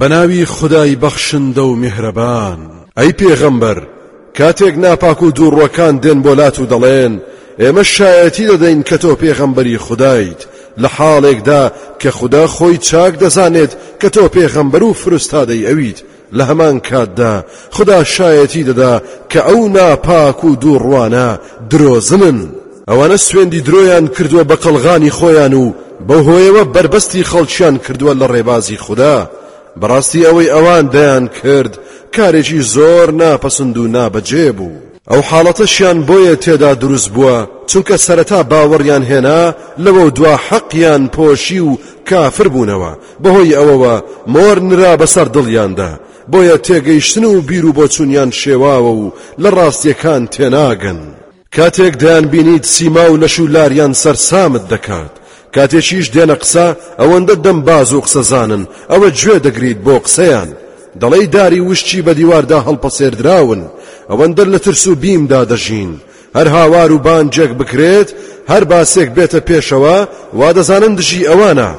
بەناوی خودای بەخشندە و میهرەبان. ئەی پێغەمبەر کاتێک ناپاک و دووڕوەکان دێن بۆ لات و دەڵێن ئێمە شایەتی دەدەین کە تۆ پێغەمبەری خودایت لە حاڵێکدا کە خودا خۆی چاک دەزانێت کە تۆ پێغەمبەر و فرستادەی ئەویت لە هەمان کاتدا خودا شایەتی دەدا کە ئەو ناپاک و دووڕوانە درۆزنن. ئەوانە سوێندی درۆیان کردووە بە قەڵغانی خۆیان و بەو هۆیەوە بەربەستی خەڵکیان کردووە لە ڕێبازی خودا بەڕاستی ئەوەی ئەوان دەیان کرد کارێکی زۆر ناپەسند و نابەجێ بوو ئەو حاڵەتەشیان بۆیە تێدا دروست بووە چونکە سەرەتا باوەڕیان هێنا لەوە دوا حەقیان پۆشی و کافر بوونەوە بەهۆی ئەوەوە مۆر نرا بەسەر دڵیاندا بۆیە تێگەیشتن و بیر و بۆچوونیان شێواوە و لە ڕاستیەکان تێناگەن کاتێک دەیانبینیت سیما و لەش و لاریان سەرسامت دەکات کاتێکیش دێنە قسە ئەوەندە دەم باز و قسەزانن ئەوە گوێ دەگریت بۆ قسەیان دەڵێی داری وشکی بە دیواردا هەڵپەسێردراون ئەوەندە لە ترس و بیمدا دەژین هەر هاوار و بانجێک بکرێت هەر باسێک بێتە پێشەوە وا دەزانن دژی ئەوانە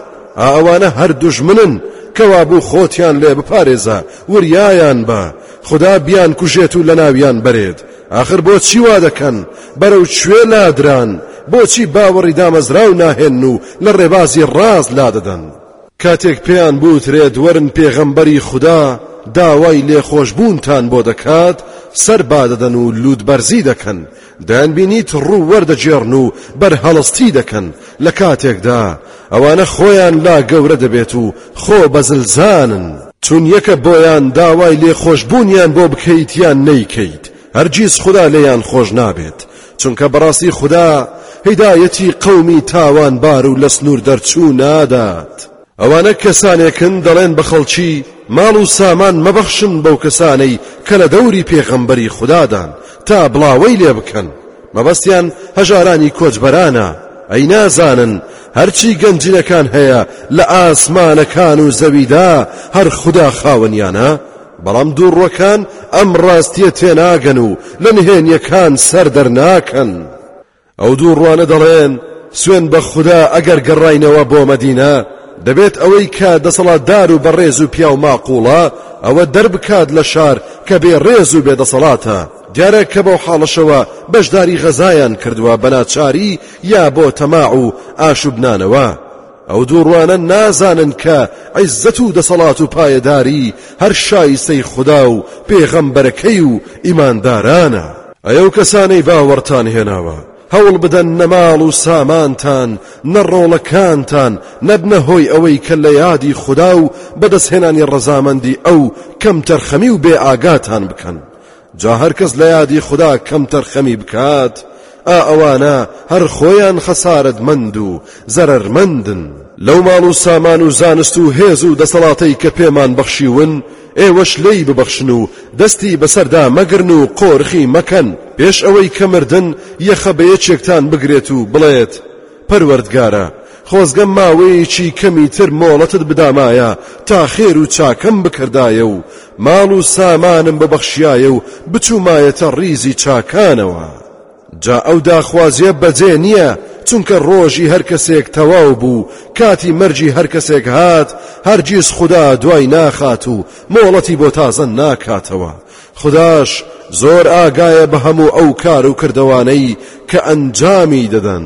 ئەوانە هەر دوژمنن کەوابوو خۆتیان لێ بپارێزە وریایان بە خدا بیان کوژێت و لە ناویان بەرێت ئاخر بۆچی وا دەکەن، بەرەو کوێ لادران، بۆچی باوەڕی دامەزراو ناهێنن و لە ڕێبازی ڕاست لادەدەن؟ کاتێک پێیان بوترێت وەرن پێغەمبەری خودا داوای لێخۆشبوونتان بۆ دەکات، سەر بادەدەن و لووتبەرزی دەکەن، دەیانبینیت ڕوو وەردەگێڕن و بەرهەڵستی دەکەن، لە کاتێکدا ئەوانە خۆیان لا گەورە دەبێت و خۆ بە زلزانن. چونیەکە بۆیان داوای لێ خۆش بوونیان بۆ بکەیت یان نەیکەیت هەرگیز خودا لێیان خۆش نابێت چونکە بەڕاستی خودا هیدایەتی قەومی تاوانبار و لە سنوور دەرچوو نادات. ئەوانە کەسانێکن دەڵێن بە خەڵکی ماڵ و سامان مەبەخشن بەو کەسانەی کە لە دەوری پێغەمبەری خودادان تا بڵاوەی لێ بکەن مەبەستیان هەژارانی کۆچبەرانە ئەی نازانن هەرچی گەنجینەکان هەیە لە ئاسمانەکان و زەویدا هەر خوددا خاوەنیانە بەڵام دووڕوەکان ئەم ڕاستیە تێناگەن و لە نهێنیەکان سەر دەرناکەن. ئەو دوو ڕوانە دەڵێن سوێن بە خودا ئەگەر گەڕاینەوە بۆ مەدینە دەبێت ئەوەی کە دەسەڵاتدار و بەڕێز و پیاو ماقوڵە ئەوە دەربکات لە شار کە بێ ڕێز و بێ دەسەڵاتە دیارە کە بەو حاڵەشەوە بەشداری غەزایان کردووە بەناچاری یا بۆ تەماع و ئاشوبنانەوە ئەو دووڕوانە نازانن کە عیززەت و دەسەڵات و پایەداری هەر شایستەی خودا و پێغەمبەرەکەی و ئیماندارانە. ئەی ئەو کەسانەی باوەڕتان هێناوە، هەوڵ بدەن نە ماڵ و سامانتان، نە ڕۆڵەکانتان نەبنە هۆی ئەوەی کە لە یادی خودا و بەدەستهێنانی ڕەزامەندی ئەو کەمتەرخەمی و بێئاگاتان بکەن، جا هەر کەس لە یادی خودا کەمتەرخەمی بکات، ئا ئەوانە هەر خۆیان خەسارەتمەند و زەرەرمەندن. لەو ماڵ و سامان و زانست و هێز و دەسەڵاتەی کە پێمان بەخشیون، ئێوەش لێی ببەخشن و دەستی بەسەردا مەگرن و قۆرخی مەکەن، پێش ئەوەی کە مردن یەخە بە یەکێکتان بگرێت و بڵێت، پەروەردگارە خۆزگە ماوەیەکی کەمی تر مۆڵەتت بدامایە تا خێر و چاکەم بکردایە و ماڵ و سامانم ببەخشیایە و بچوومایەتە ڕیزی چاکانەوە جا ئەو داخوازیە بەجێ نییە چونکە ڕۆژی هەر کەسێک تەواو بوو کاتی مەرجی هەر کەسێک هات هەرگیز خودا دوای ناخات و مۆڵەتی بۆ تازە ناکاتەوە خداش زۆر ئاگایە بە هەموو ئەو کار و کردەوانەی کە ئەنجامی دەدەن.